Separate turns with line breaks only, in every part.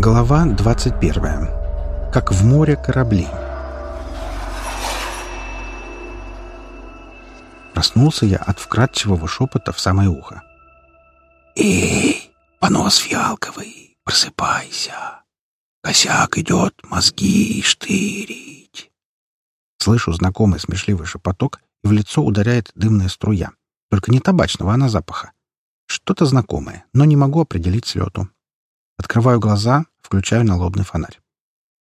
Глава 21. Как в море корабли. Проснулся я от вкрадчивого шепота в самое ухо.
«Эй, понос фиалковый, просыпайся! Косяк идет мозги штырить!»
Слышу знакомый смешливый шепоток, и в лицо ударяет дымная струя. Только не табачного, а на запаха. Что-то знакомое, но не могу определить слету. Открываю глаза, включаю налобный фонарь.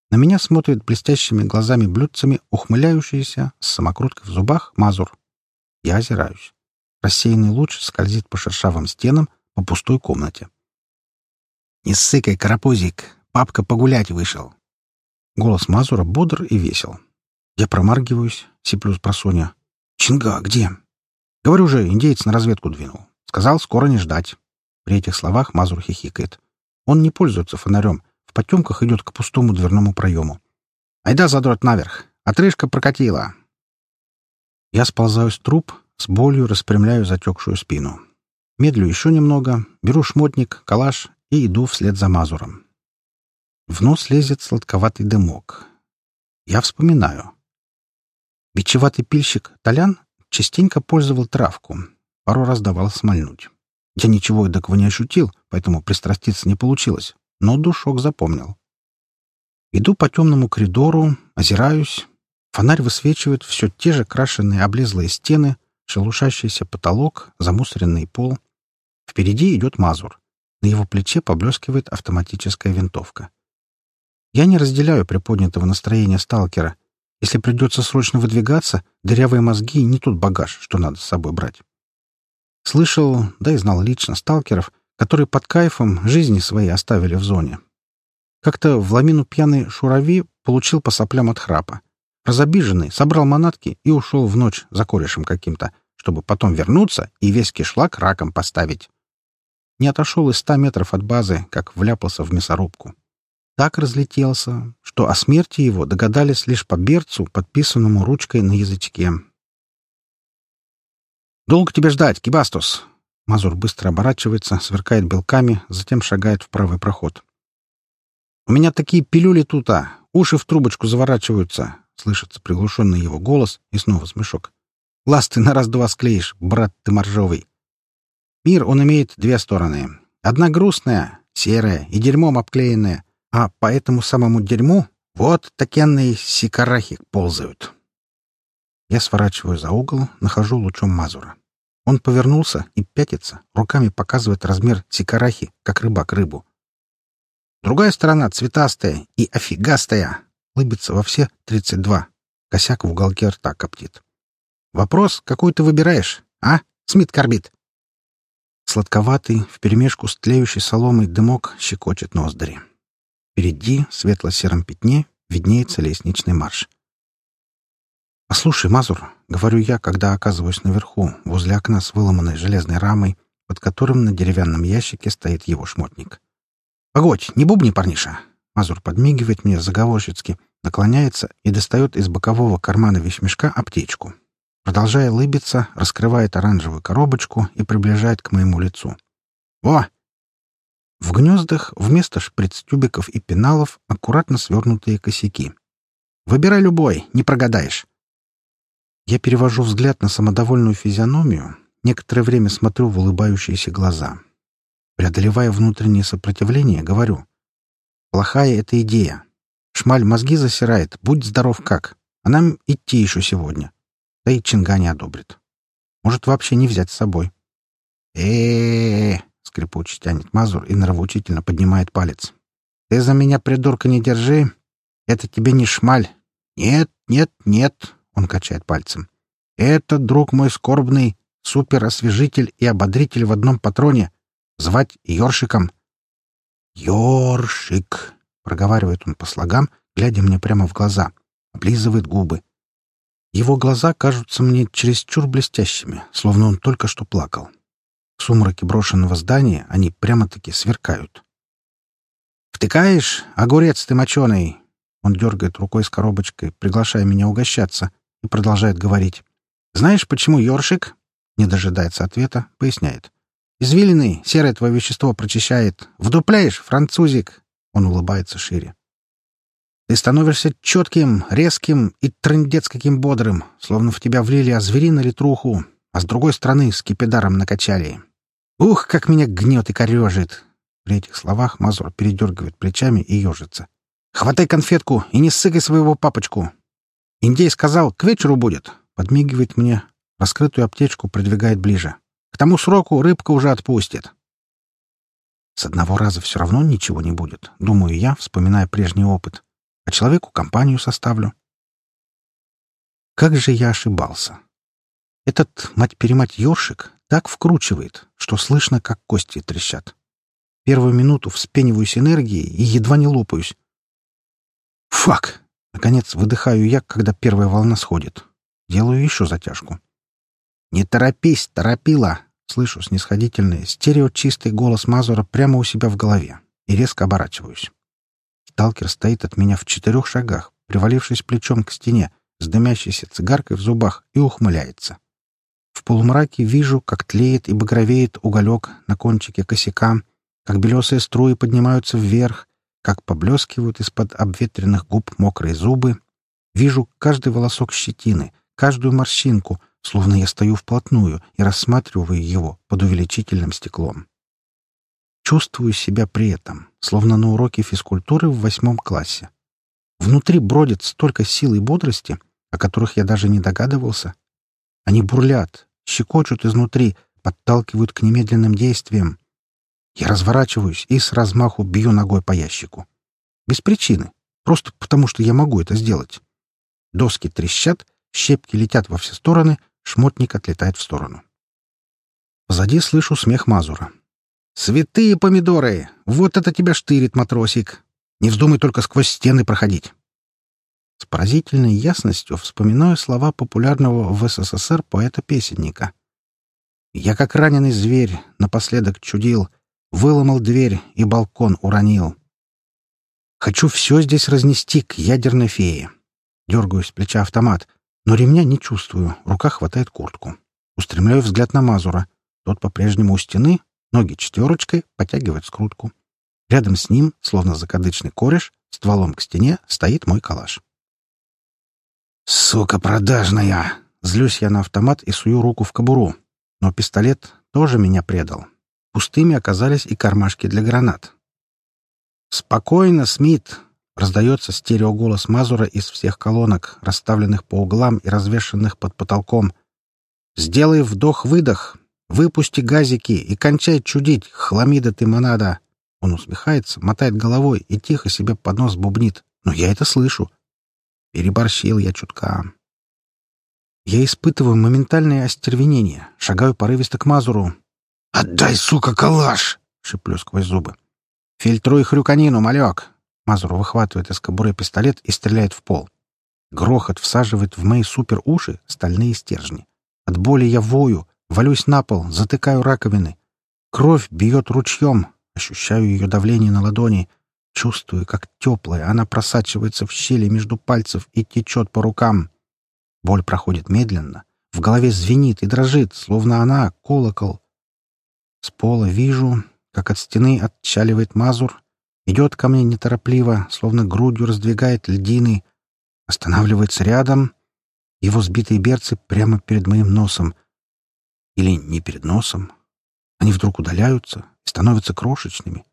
На меня смотрит блестящими глазами-блюдцами ухмыляющийся с самокруткой в зубах Мазур. Я озираюсь. Рассеянный луч скользит по шершавым стенам, по пустой комнате.
«Не ссыкай, карапузик! Папка погулять вышел!»
Голос Мазура бодр и весел. Я промаргиваюсь, сиплю с просонья. «Чинга, где?» Говорю же, индеец на разведку двинул. Сказал, скоро не ждать. При этих словах Мазур хихикает. Он не пользуется фонарем. В потемках идет к пустому дверному проему. «Айда, задрот наверх! Отрыжка прокатила!» Я сползаю с труп, с болью распрямляю затекшую спину. Медлю еще немного, беру шмотник, калаш и иду вслед за Мазуром. В нос лезет сладковатый дымок. Я вспоминаю. Бичеватый пильщик Толян частенько пользовал травку. Пару раз давал смольнуть. Я ничего эдакого не ощутил, поэтому пристраститься не получилось, но душок запомнил. Иду по темному коридору, озираюсь. Фонарь высвечивает все те же крашеные облезлые стены, шелушащийся потолок, замусоренный пол. Впереди идет Мазур. На его плече поблескивает автоматическая винтовка. Я не разделяю приподнятого настроения сталкера. Если придется срочно выдвигаться, дырявые мозги — не тот багаж, что надо с собой брать. Слышал, да и знал лично сталкеров, которые под кайфом жизни свои оставили в зоне. Как-то в ламину пьяный шурави получил по соплям от храпа. Разобиженный собрал манатки и ушел в ночь за корешем каким-то, чтобы потом вернуться и весь кишлак раком поставить. Не отошел и ста метров от базы, как вляпался в мясорубку. Так разлетелся, что о смерти его догадались лишь по берцу, подписанному ручкой на язычке. «Долго тебе ждать, Кибастус?» Мазур быстро оборачивается, сверкает белками, затем шагает в правый проход. «У меня такие пилюли тут, а! Уши в трубочку заворачиваются!» Слышится приглушенный его голос и снова смешок. «Лаз ты на раз-два склеишь, брат ты моржовый!» Мир, он имеет две стороны. Одна грустная, серая и дерьмом обклеенная, а по этому самому дерьму вот такенные сикарахи ползают. Я сворачиваю за угол, нахожу лучом Мазура. Он повернулся и пятится, руками показывает размер сикарахи, как рыбак рыбу. Другая сторона цветастая и офигастая, лыбится во все тридцать два. Косяк в уголке рта коптит. Вопрос, какой ты выбираешь, а, Смит Корбит? Сладковатый, вперемешку с тлеющей соломой дымок щекочет ноздри. Впереди, светло-сером пятне, виднеется лестничный марш. «Послушай, Мазур», — говорю я, когда оказываюсь наверху, возле окна с выломанной железной рамой, под которым на деревянном ящике стоит его шмотник. «Погодь, не бубни, парниша!» Мазур подмигивает мне заговорщицки, наклоняется и достает из бокового кармана вещмешка аптечку. Продолжая лыбиться, раскрывает оранжевую коробочку и приближает к моему лицу. «Во!» В гнездах вместо шприц-тюбиков и пеналов аккуратно свернутые косяки. «Выбирай любой, не прогадаешь!» Я перевожу взгляд на самодовольную физиономию, некоторое время смотрю в улыбающиеся глаза. Преодолевая внутреннее сопротивление, говорю. «Плохая эта идея. Шмаль мозги засирает, будь здоров как. А нам идти еще сегодня. Да и Чинга не одобрит. Может, вообще не взять с собой». «Э-э-э!» — скрипуче тянет Мазур и нравоучительно поднимает палец. «Ты за меня, придурка, не держи. Это тебе не шмаль. Нет, нет, нет, он качает пальцем. «Это, друг мой скорбный, суперосвежитель и ободритель в одном патроне. Звать Ёршиком». «Ёршик», — проговаривает он по слогам, глядя мне прямо в глаза, облизывает губы. Его глаза кажутся мне чересчур блестящими, словно он только что плакал. В сумраке брошенного здания они прямо-таки сверкают. «Втыкаешь, огурец ты моченый!» Он дергает рукой с коробочкой, приглашая меня угощаться, и продолжает говорить. «Знаешь, почему ёршик?» Не дожидается ответа, поясняет. «Извилины серое твое вещество прочищает. Вдупляешь, французик!» Он улыбается шире. Ты становишься четким, резким и трындец каким бодрым, словно в тебя влили озверина литруху, а с другой стороны скипидаром накачали. Ух, как меня гнет и корежит! При этих словах Мазур передергивает плечами и ежится. «Хватай конфетку и не ссыкай своего папочку!» «Индей сказал, к вечеру будет!» Подмигивает мне, раскрытую аптечку продвигает ближе. «К тому сроку рыбка уже отпустит!» С одного раза все равно ничего не будет, думаю я, вспоминая прежний опыт. А человеку компанию составлю. Как же я ошибался. Этот, мать-перемать, ёршик так вкручивает, что слышно, как кости трещат. Первую минуту вспениваюсь энергией и едва не лопаюсь. Фак! Наконец выдыхаю я, когда первая волна сходит. Делаю еще затяжку. «Не торопись, торопила!» Слышу снисходительный, стереочистый голос Мазура прямо у себя в голове и резко оборачиваюсь. Сталкер стоит от меня в четырех шагах, привалившись плечом к стене, с дымящейся цигаркой в зубах и ухмыляется. В полумраке вижу, как тлеет и багровеет уголек на кончике косяка, как белесые струи поднимаются вверх, как поблескивают из-под обветренных губ мокрые зубы. Вижу каждый волосок щетины, каждую морщинку, словно я стою вплотную и рассматриваю его под увеличительным стеклом. Чувствую себя при этом, словно на уроке физкультуры в восьмом классе. Внутри бродит столько сил и бодрости, о которых я даже не догадывался. Они бурлят, щекочут изнутри, подталкивают к немедленным действиям. Я разворачиваюсь и с размаху бью ногой по ящику. Без причины, просто потому что я могу это сделать. Доски трещат, щепки летят во все стороны, Шмотник отлетает в сторону. Позади слышу смех Мазура. «Святые помидоры! Вот это тебя штырит, матросик! Не вздумай только сквозь стены проходить!» С поразительной ясностью вспоминаю слова популярного в СССР поэта-песенника. «Я, как раненый зверь, напоследок чудил, выломал дверь и балкон уронил. Хочу все здесь разнести к ядерной фее. Дергаю с плеча автомат, но ремня не чувствую, рука хватает куртку. Устремляю взгляд на Мазура. Тот по-прежнему у стены, ноги четверочкой, потягивает скрутку. Рядом с ним, словно закадычный кореш, стволом к стене стоит мой калаш. «Сука продажная!» Злюсь я на автомат и сую руку в кобуру. Но пистолет тоже меня предал. Пустыми оказались и кармашки для гранат. «Спокойно, Смит!» Раздается стереоголос Мазура из всех колонок, расставленных по углам и развешанных под потолком. «Сделай вдох-выдох, выпусти газики и кончай чудить, хламида ты монада!» Он усмехается, мотает головой и тихо себе под нос бубнит. «Но я это слышу!» Переборщил я чутка. Я испытываю моментальное остервенение, шагаю порывисто к Мазуру. «Отдай, сука, калаш!» — шиплю сквозь зубы. «Фильтруй хрюканину, малек!» Мазур выхватывает из кобуры пистолет и стреляет в пол. Грохот всаживает в мои супер-уши стальные стержни. От боли я вою, валюсь на пол, затыкаю раковины. Кровь бьет ручьем, ощущаю ее давление на ладони, чувствую, как теплая она просачивается в щели между пальцев и течет по рукам. Боль проходит медленно, в голове звенит и дрожит, словно она — колокол. С пола вижу, как от стены отчаливает Мазур, Идет ко мне неторопливо, словно грудью раздвигает льдины. Останавливается рядом. Его сбитые берцы прямо перед моим носом. Или не перед носом. Они вдруг удаляются и становятся крошечными.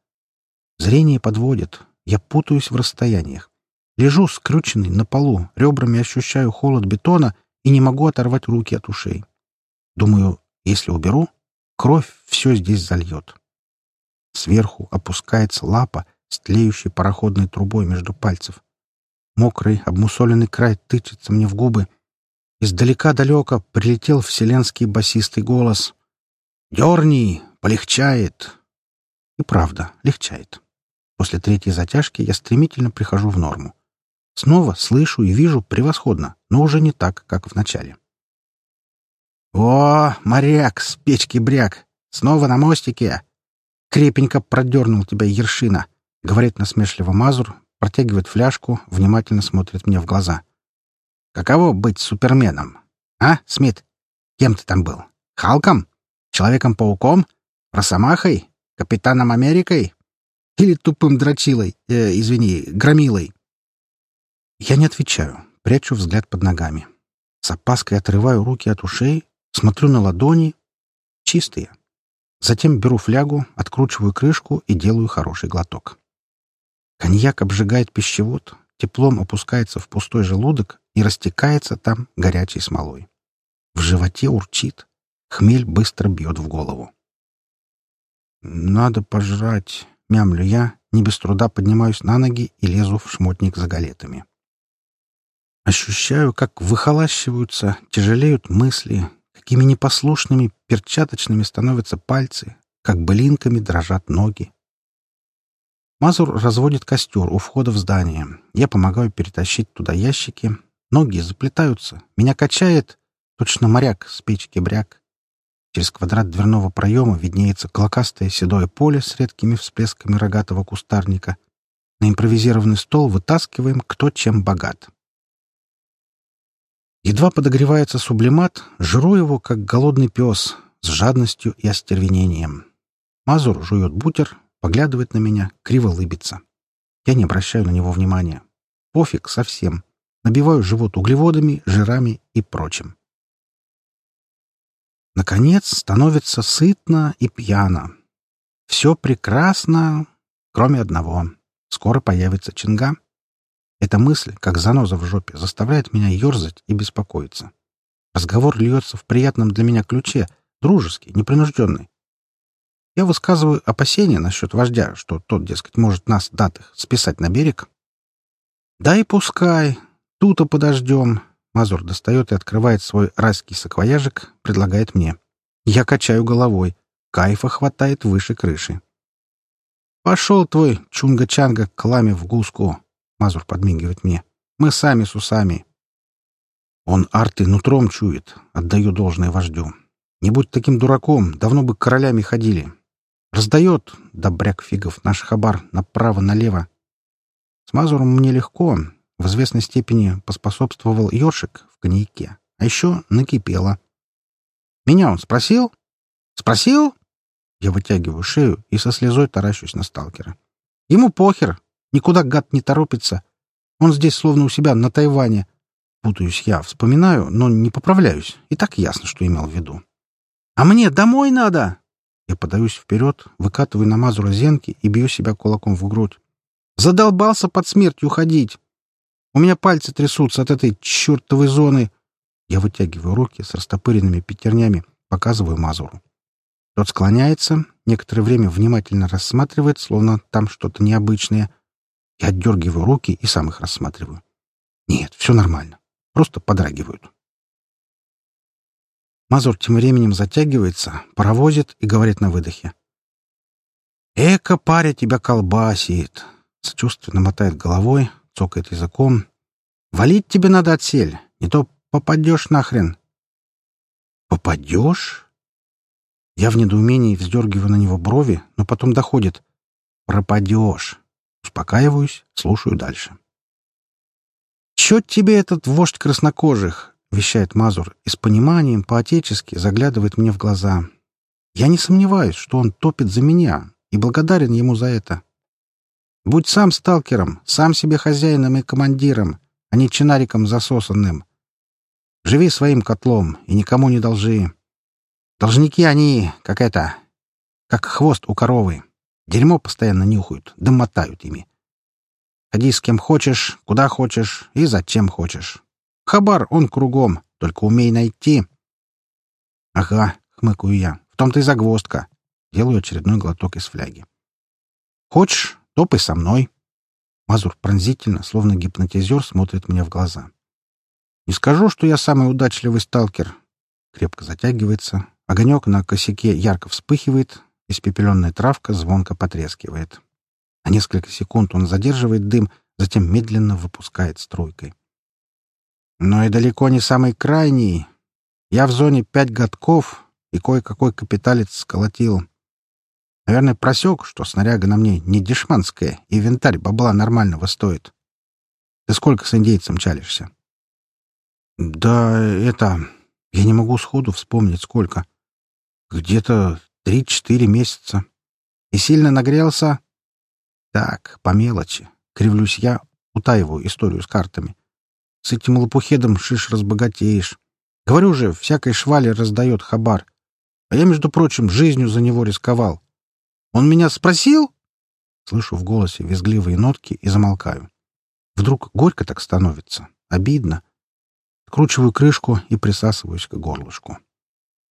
Зрение подводит. Я путаюсь в расстояниях. Лежу скрюченный на полу, ребрами ощущаю холод бетона и не могу оторвать руки от ушей. Думаю, если уберу, кровь все здесь зальет. Сверху опускается лапа с тлеющей пароходной трубой между пальцев. Мокрый, обмусоленный край тычется мне в губы. Издалека-далеко прилетел вселенский басистый голос. «Дерни! Полегчает!» И правда, легчает. После третьей затяжки я стремительно прихожу в норму. Снова слышу и вижу превосходно, но уже не так, как в начале. «О, моряк, с печки-бряк! Снова на мостике!» Крепенько продернул тебя Ершина. — говорит насмешливо Мазур, протягивает фляжку, внимательно смотрит мне в глаза. «Каково быть суперменом? А, Смит? Кем ты там был? Халком? Человеком-пауком? Росомахой? Капитаном Америкой?» Или тупым дрочилой, э, извини, громилой?» Я не отвечаю, прячу взгляд под ногами. С опаской отрываю руки от ушей, смотрю на ладони. Чистые. Затем беру флягу, откручиваю крышку и делаю хороший глоток. Коньяк обжигает пищевод, теплом опускается в пустой желудок и растекается там горячей смолой. В животе урчит. Хмель быстро бьет в голову. «Надо пожрать», — мямлю я, не без труда поднимаюсь на ноги и лезу в шмотник за галетами. Ощущаю, как выхолащиваются, тяжелеют мысли, какими непослушными перчаточными становятся пальцы, как блинками дрожат ноги. Мазур разводит костер у входа в здание. Я помогаю перетащить туда ящики. Ноги заплетаются. Меня качает, точно моряк с печки бряк. Через квадрат дверного проема виднеется клокастое седое поле с редкими всплесками рогатого кустарника. На импровизированный стол вытаскиваем кто чем богат. Едва подогревается сублимат, жру его, как голодный пес, с жадностью и остервенением. Мазур жует бутер, поглядывает на меня, криво лыбится. Я не обращаю на него внимания. Пофиг совсем. Набиваю живот углеводами, жирами и прочим. Наконец становится сытно и пьяно. Все прекрасно, кроме одного. Скоро появится чинга. Эта мысль, как заноза в жопе, заставляет меня ерзать и беспокоиться. Разговор льется в приятном для меня ключе, дружеский, непринужденный. Я высказываю опасения насчет вождя, что тот, дескать, может нас, датых, списать на берег. Да и пускай. Тут-то подождем. Мазур достает и открывает свой райский саквояжик, предлагает мне. Я качаю головой. Кайфа хватает выше крыши. «Пошел твой чунга-чанга к ламе в гуску!» Мазур подмигивает мне. «Мы сами с усами!» Он арты нутром чует, отдаю должное вождю. Не будь таким дураком, давно бы королями ходили. Раздает, добряк фигов, наш хабар направо-налево. С Мазуром мне легко, в известной степени поспособствовал ёршик в коньяке, а еще накипело. «Меня он спросил?» «Спросил?» Я вытягиваю шею и со слезой таращусь на сталкера. «Ему похер. Никуда гад не торопится. Он здесь словно у себя на Тайване. Путаюсь я, вспоминаю, но не поправляюсь. И так ясно, что имел в виду. «А мне домой надо!» Я подаюсь вперед, выкатываю на Мазура зенки и бью себя кулаком в грудь. «Задолбался под смертью ходить! У меня пальцы трясутся от этой чертовой зоны. Я вытягиваю руки с растопыренными пятернями, показываю Мазуру. Тот склоняется, некоторое время внимательно рассматривает, словно там что-то необычное. Я отдергиваю руки и сам их рассматриваю. Нет, все нормально. Просто подрагивают. Мазур тем временем затягивается, паровозит и говорит на выдохе. «Эка, паря, тебя колбасит!» Сочувственно мотает головой, цокает языком. «Валить тебе надо отсель, не то попадешь нахрен». «Попадешь?» Я в недоумении вздергиваю на него брови, но потом доходит. «Пропадешь». Успокаиваюсь, слушаю дальше. «Чё тебе этот вождь краснокожих?» — вещает Мазур и с пониманием по-отечески заглядывает мне в глаза. «Я не сомневаюсь, что он топит за меня и благодарен ему за это. Будь сам сталкером, сам себе хозяином и командиром, а не чинариком засосанным. Живи своим котлом и никому не должи. Должники они, как это, как хвост у коровы. Дерьмо постоянно нюхают, да мотают ими. Ходи с кем хочешь, куда хочешь и зачем хочешь. Хабар он кругом, только умей найти. — Ага, — хмыкаю я, — в том-то и загвоздка. Делаю очередной глоток из фляги. — Хочешь, Топай со мной. Мазур пронзительно, словно гипнотизер, смотрит мне в глаза. Не скажу, что я самый удачливый сталкер. Крепко затягивается. Огонек на косяке ярко вспыхивает. Испепеленная травка звонко потрескивает. На несколько секунд он задерживает дым, затем медленно выпускает струйкой. Но и далеко не самый крайний. Я в зоне пять годков и кое-какой капиталец сколотил. Наверное, просек, что снаряга на мне не дешманская, и винтарь бабла нормального стоит. Ты сколько с индейцем чалишься? Да, это... Я не могу сходу вспомнить, сколько. Где-то три-четыре месяца. И сильно нагрелся? Так, по мелочи. Кривлюсь я, утаиваю историю с картами. С этим лопухедом шиш разбогатеешь. Говорю же, всякой швали раздает хабар. А я, между прочим, жизнью за него рисковал. Он меня спросил? Слышу в голосе визгливые нотки и замолкаю. Вдруг горько так становится. Обидно. Кручиваю крышку и присасываюсь к горлышку.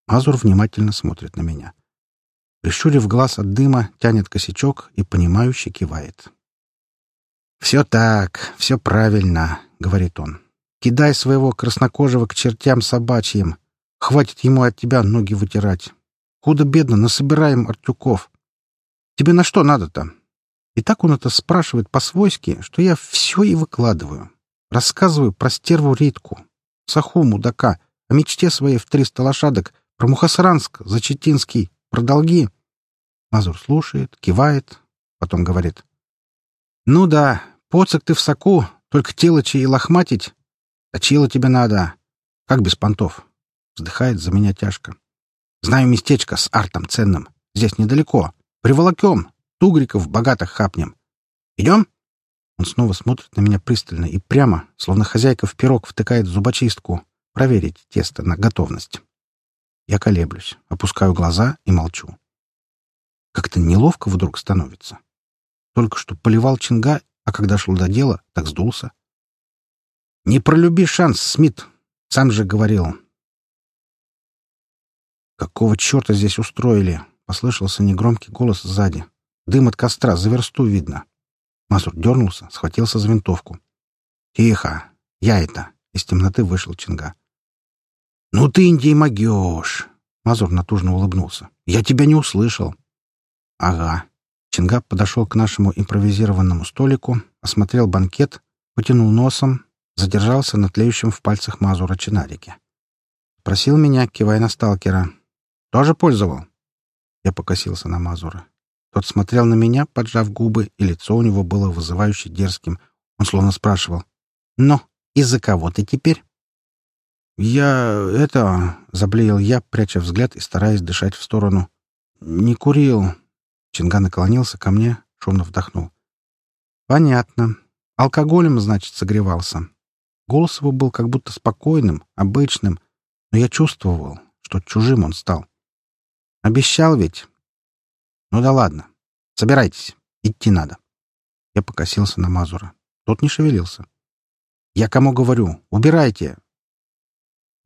Мазур внимательно смотрит на меня. Прищурив глаз от дыма, тянет косячок и, понимающе кивает. «Все так, все правильно», — говорит он. «Кидай своего краснокожего к чертям собачьим. Хватит ему от тебя ноги вытирать. Худо-бедно насобираем артюков. Тебе на что надо-то?» И так он это спрашивает по-свойски, что я все и выкладываю. Рассказываю про стерву Ритку, Саху мудака, о мечте своей в триста лошадок, про Мухасранск, Зачетинский, про долги. Мазур слушает, кивает, потом говорит. «Ну да, поцик ты в соку, только телочи и лохматить. Точило тебе надо. Как без понтов?» Вздыхает за меня тяжко. «Знаю местечко с артом ценным. Здесь недалеко. Приволокем. Тугриков богатых хапнем. Идем?» Он снова смотрит на меня пристально и прямо, словно хозяйка в пирог втыкает зубочистку, проверить тесто на готовность. Я колеблюсь, опускаю глаза и молчу. Как-то неловко вдруг становится. Только что поливал чинга, а когда шел до дела, так сдулся. «Не пролюби шанс, Смит!» Сам же говорил. «Какого черта здесь устроили?» — послышался негромкий голос сзади. «Дым от костра, за версту видно». Мазур дернулся, схватился за винтовку. «Тихо! Я это!» — из темноты вышел Чинга. «Ну ты, Индий, могешь!» Мазур натужно улыбнулся. «Я тебя не услышал». «Ага». Чинга подошел к нашему импровизированному столику, осмотрел банкет, потянул носом, задержался на тлеющем в пальцах Мазура чинарике. Просил меня, кивая на сталкера. «Тоже пользовал?» Я покосился на Мазура. Тот смотрел на меня, поджав губы, и лицо у него было вызывающе дерзким. Он словно спрашивал. «Ну, из-за кого ты теперь?» «Я... это...» — заблеял я, пряча взгляд и стараясь дышать в сторону. «Не курил». Чинга наклонился ко мне, шумно вдохнул. «Понятно. Алкоголем, значит, согревался». Голос его был как будто спокойным, обычным, но я чувствовал, что чужим он стал. «Обещал ведь?» «Ну да ладно. Собирайтесь. Идти надо». Я покосился на Мазура. Тот не шевелился. «Я кому говорю? Убирайте!»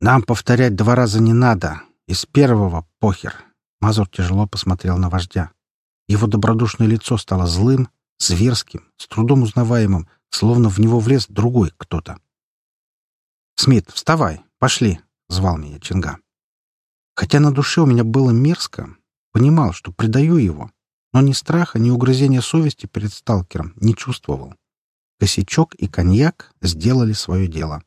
«Нам повторять два раза не надо. Из первого похер». Мазур тяжело посмотрел на вождя. Его добродушное лицо стало злым, зверским, с трудом узнаваемым, словно в него влез другой кто-то. «Смит, вставай, пошли!» — звал меня Чинга. Хотя на душе у меня было мерзко, Понимал, что предаю его, но ни страха, ни угрызения совести перед сталкером не чувствовал. Косячок и коньяк сделали свое дело.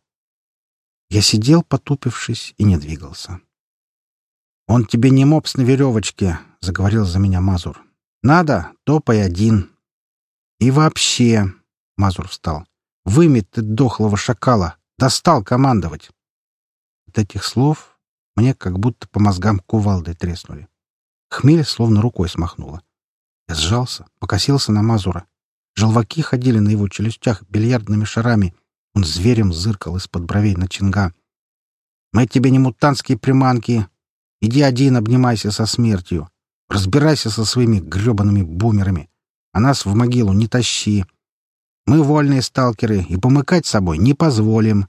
Я сидел, потупившись, и не двигался. «Он тебе не мопс на веревочке», — заговорил за меня Мазур. «Надо, топай один». «И вообще...» — Мазур встал. «Вымет ты дохлого шакала! Достал командовать!» От этих слов мне как будто по мозгам кувалдой треснули. Хмель словно рукой смахнуло. Я сжался, покосился на Мазура. Желваки ходили на его челюстях бильярдными шарами. Он зверем зыркал из-под бровей на Чинга. «Мы тебе не мутантские приманки. Иди один, обнимайся со смертью. Разбирайся со своими гребаными бумерами. А нас в могилу не тащи. Мы вольные сталкеры, и помыкать собой не позволим».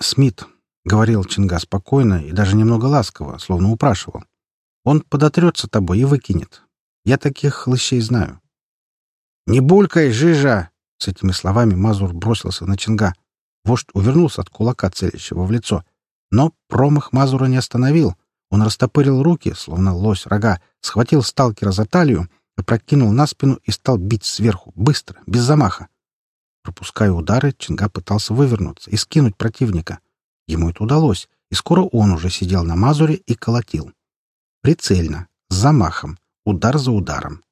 «Смит», — говорил Чинга спокойно и даже немного ласково, словно упрашивал. Он подотрется тобой и выкинет. Я таких хлыщей знаю. «Не булькай, жижа!» С этими словами Мазур бросился на Чинга. Вождь увернулся от кулака, целящего в лицо. Но промах Мазура не остановил. Он растопырил руки, словно лось рога, схватил сталкера за талию, опрокинул на спину и стал бить сверху, быстро, без замаха. Пропуская удары, Чинга пытался вывернуться и скинуть противника. Ему это удалось, и скоро он уже сидел на Мазуре и колотил. Прицельно, с замахом, удар за ударом.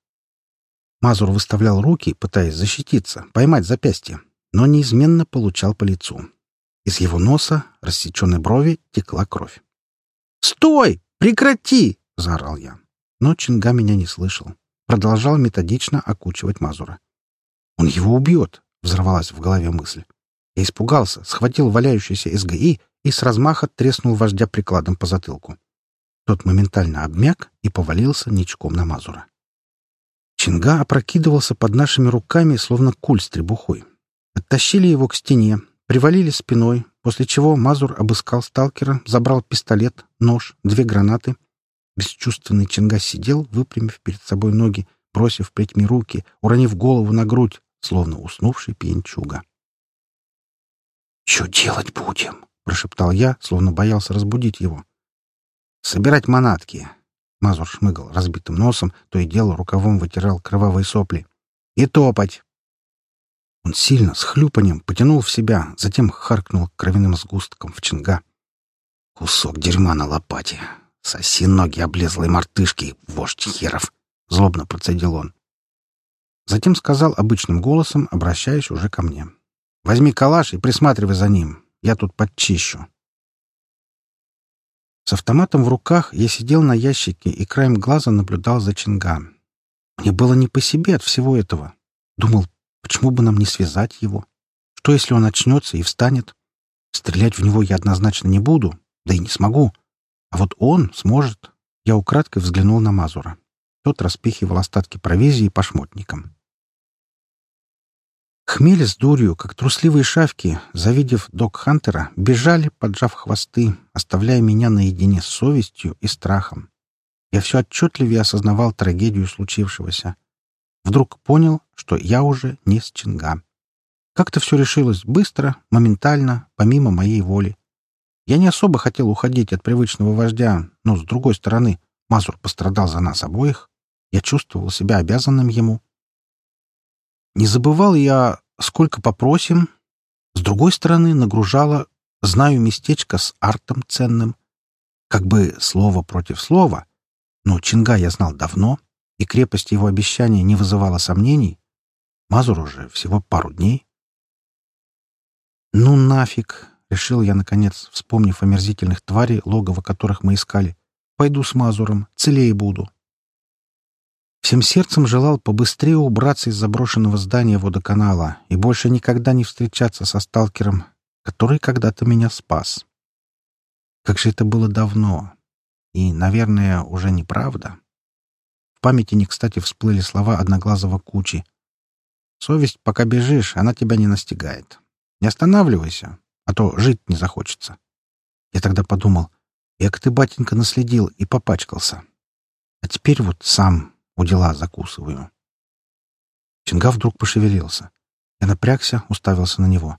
Мазур выставлял руки, пытаясь защититься, поймать запястье, но неизменно получал по лицу. Из его носа, рассеченной брови, текла кровь. «Стой! Прекрати!» — заорал я. Но Чинга меня не слышал. продолжал методично окучивать Мазура. «Он его убьет!» — взорвалась в голове мысль. Я испугался, схватил валяющийся СГИ и с размаха треснул вождя прикладом по затылку. Тот моментально обмяк и повалился ничком на Мазура. Чинга опрокидывался под нашими руками, словно куль с требухой. Оттащили его к стене, привалили спиной, после чего Мазур обыскал сталкера, забрал пистолет, нож, две гранаты. Бесчувственный Чинга сидел, выпрямив перед собой ноги, бросив плетьми руки, уронив голову на грудь, словно уснувший пьянчуга.
«Что делать будем?»
— прошептал я, словно боялся разбудить его. «Собирать манатки». Мазур шмыгал разбитым носом, то и дело рукавом вытирал кровавые сопли. «И топать!» Он сильно, с хлюпанием, потянул в себя, затем харкнул кровяным сгустком в чинга.
«Кусок дерьма на лопате. Соси ноги облезлой мартышки, вождь херов!» — злобно процедил он.
Затем сказал обычным голосом, обращаясь уже ко мне. «Возьми калаш и присматривай за ним. Я тут подчищу». С автоматом в руках я сидел на ящике и краем глаза наблюдал за Чинга. Мне было не по себе от всего этого. Думал, Почему бы нам не связать его? Что, если он очнется и встанет? Стрелять в него я однозначно не буду, да и не смогу. А вот он сможет. Я украдкой взглянул на Мазура. Тот распихивал остатки провизии по шмотникам. Хмели с дурью, как трусливые шавки, завидев док-хантера, бежали, поджав хвосты, оставляя меня наедине с совестью и страхом. Я все отчетливее осознавал трагедию случившегося. Вдруг понял, что я уже не с Чинга. Как-то все решилось быстро, моментально, помимо моей воли. Я не особо хотел уходить от привычного вождя, но, с другой стороны, Мазур пострадал за нас обоих. Я чувствовал себя обязанным ему. Не забывал я, сколько попросим. С другой стороны, нагружала «знаю местечко с артом ценным». Как бы слово против слова, но Чинга я знал давно, и крепость его обещания не вызывала сомнений, Мазур уже всего пару дней. «Ну нафиг!» — решил я, наконец, вспомнив омерзительных тварей, логово которых мы искали. «Пойду с Мазуром, целее буду». Всем сердцем желал побыстрее убраться из заброшенного здания водоканала и больше никогда не встречаться со сталкером, который когда-то меня спас. Как же это было давно. И, наверное, уже неправда памяти не кстати всплыли слова одноглазого кучи. «Совесть, пока бежишь, она тебя не настигает. Не останавливайся, а то жить не захочется». Я тогда подумал, як ты, батенька, наследил и попачкался. А теперь вот сам у дела закусываю. Чинга вдруг пошевелился. Я напрягся, уставился на него.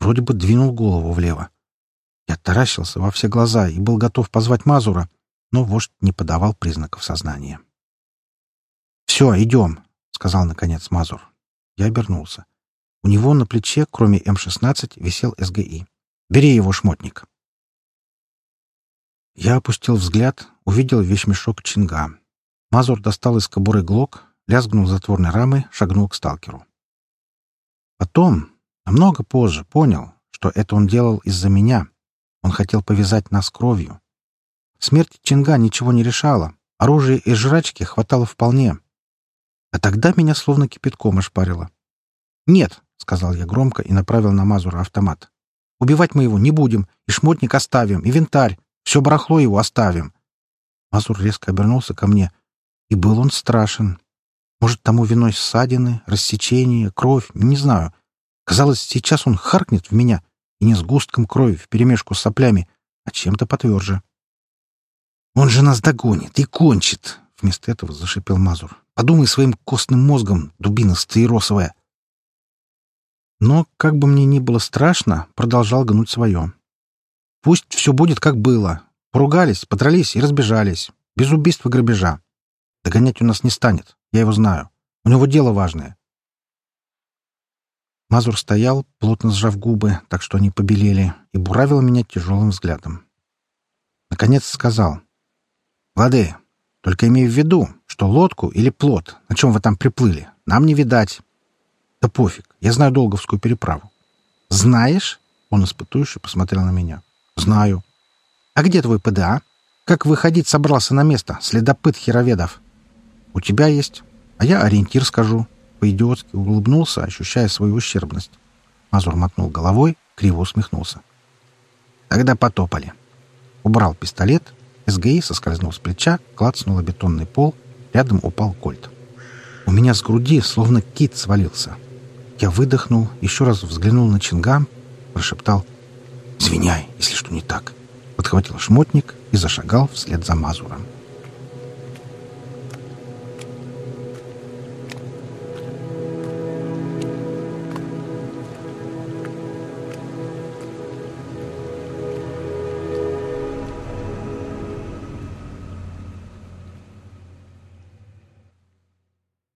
Вроде бы двинул голову влево. Я таращился во все глаза и был готов позвать Мазура, но вождь не подавал признаков сознания. «Все, идем», — сказал, наконец, Мазур. Я обернулся. У него на плече, кроме М-16, висел СГИ. «Бери его, шмотник». Я опустил взгляд, увидел вещмешок Чинга. Мазур достал из кобуры глок, лязгнул затворной рамы, шагнул к сталкеру. Потом, намного позже, понял, что это он делал из-за меня. Он хотел повязать нас кровью. Смерть Чинга ничего не решала. Оружия и жрачки хватало вполне. А тогда меня словно кипятком ошпарило. «Нет», — сказал я громко и направил на Мазура автомат. «Убивать мы его не будем, и шмотник оставим, и винтарь. Все барахло его оставим». Мазур резко обернулся ко мне, и был он страшен. Может, тому виной ссадины, рассечение, кровь, не знаю. Казалось, сейчас он харкнет в меня, и не с густком крови вперемешку с соплями, а чем-то потверже. «Он же нас догонит и кончит!» — вместо этого зашипел Мазур. Подумай своим костным мозгом, дубина стаиросовая. Но, как бы мне ни было страшно, продолжал гнуть свое. Пусть все будет, как было. Поругались, подрались и разбежались. Без убийства грабежа. Догонять у нас не станет. Я его знаю. У него дело важное. Мазур стоял, плотно сжав губы, так что они побелели, и буравил меня тяжелым взглядом. Наконец сказал. «Лады, только имею в виду, что лодку или плот, на чем вы там приплыли, нам не видать. Да пофиг, я знаю Долговскую переправу. Знаешь? Он испытующе посмотрел на меня. Знаю. А где твой ПДА? Как выходить собрался на место, следопыт хероведов? У тебя есть, а я ориентир скажу». По-идиотски улыбнулся, ощущая свою ущербность. Мазур мотнул головой, криво усмехнулся. Тогда потопали. Убрал пистолет, СГИ соскользнул с плеча, клацнул бетонный пол, рядом упал кольт. У меня с груди словно кит свалился. Я выдохнул, еще раз взглянул на Чингам, прошептал «Извиняй, если что не так». Подхватил шмотник и зашагал вслед за Мазуром.